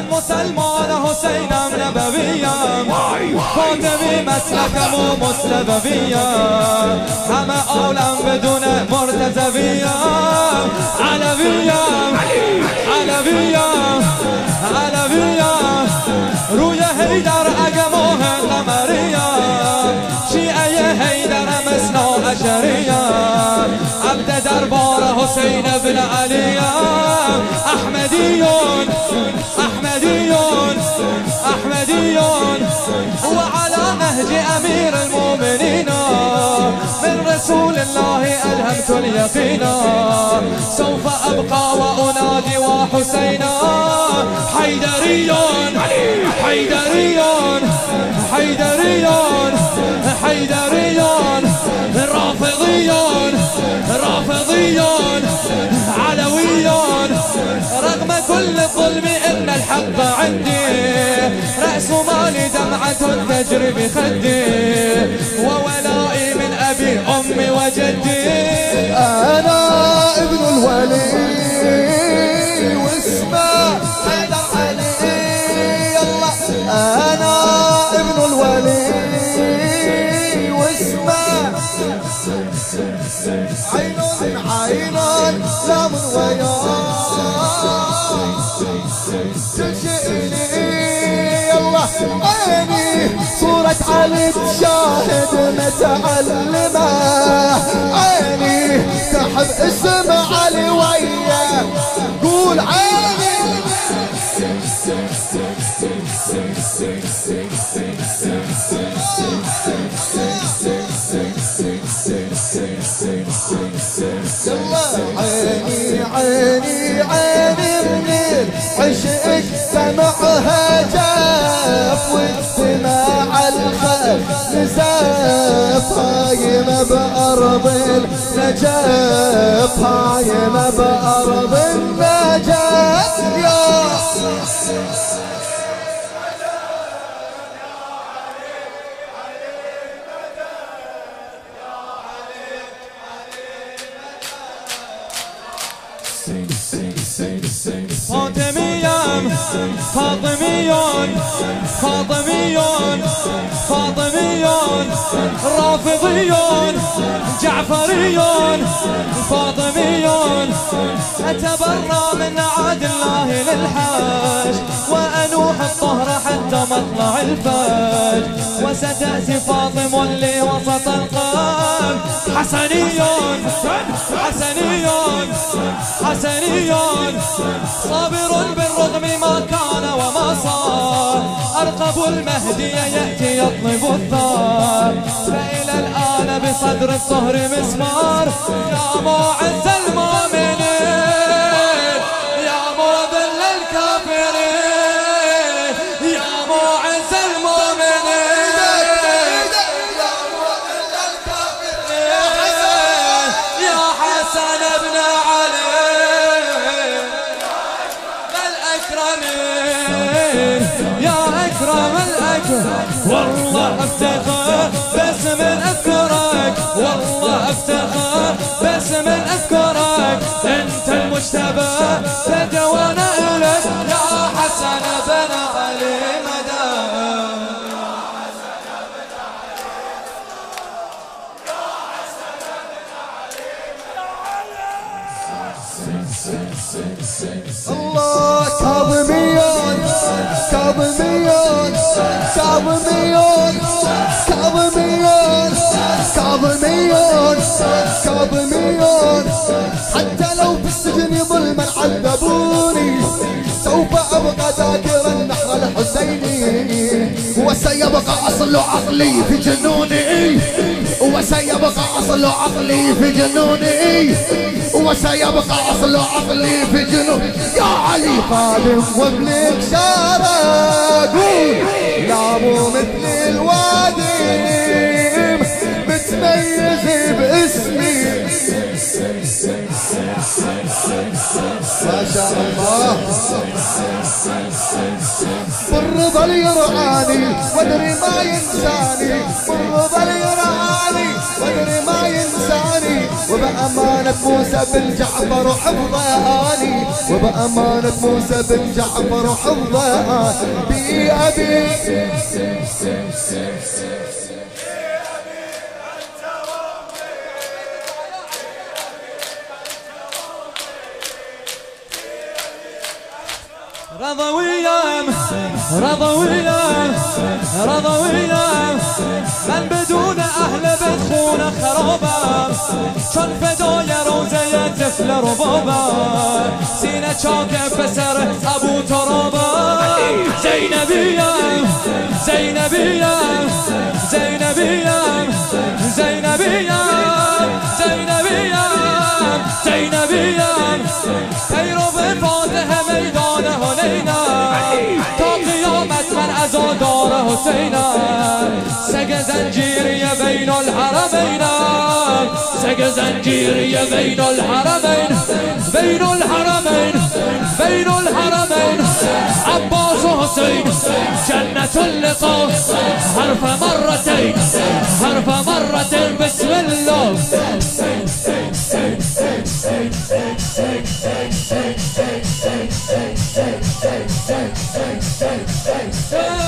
من مسلمان حسینم نبویم فاطمی مسلکم و مصطفیم همه عالم بدون مرتضویم علویم علویم علویم روی حیدر اگه حسین بن علیم احمدیون احمدیون احمدیون وعلى نهج امیر المؤمنین من رسول الله ألهمت اليقينا سوف أبقى وأنادي وحسينا. حيدريون حيدريون حيدريون. كل الظلم إن الحق عندي. رأس مالي دمعة تجري بخدي. وولائي من أبي أمي وجدي. أنا ابن الولي واسمه أنا ابن الولي واسمه عين عين لا من وياه تشئني يلا عيني صورة علي تشاهد متعلمة عيني تحب اسم علي ويا قول عيني عيني عيني بأرض النجاف هايمة بأرض النجاف يا فاطميام فاطميون فاطميون فاطميون رافضيون جعفريون فاطميون. أتبرى من عاد الله للحاج وأنوح الطهر حتى مطلع الفجر. وستأتي فاطم لي وسط القلب. حسنيون حسنيون حسنيون. صابر بالرغم ما كان أرقب المهدي يأتي يطلب الثار فإلى الآن بصدر الطهر مسمار يا معز أفتخر بس من أذكرك والله أفتخر بس من أذكرك. أنت المجتبى فدوانا إلك يا حسن بن علي مدى. الله كاظميون كاظميون كاظميون كاظميون كاظميون حتى لو في السجن ظلما عذبوني سوف أبقى ذاكرا نحر الحسيني وسيبقى أصل عقلي في جنوني. وسيبقى أصل عقلي في جنوني. وسيبقى أصل عقلي في جنوني. يا علي قادم وابنك شارك لا مو مثل الوادم ينساني وادري ما ينساني والرضا يراني وادري ما ينساني. وبأمانة موسى بن جعفر وحفظه آني وبأمانة موسى بن جعفر وحفظه بي أبي رضا ويام رضا من بدون أهل بيت خونه خرابم چون فدای روزه طفل ربابم سینه چاک پسر ابو ترابم زینبیم زینبیم زینبیم زینبیم زینبیم زینبیم سينا سقى زنجير يا بين الحرمين. سقى زنجير يا بين الحرمين. بين الحرمين بين الحرمين. عباس وحسين جنة اللقاء. حرف مرتين حرف مرتين بسم الله. Hey!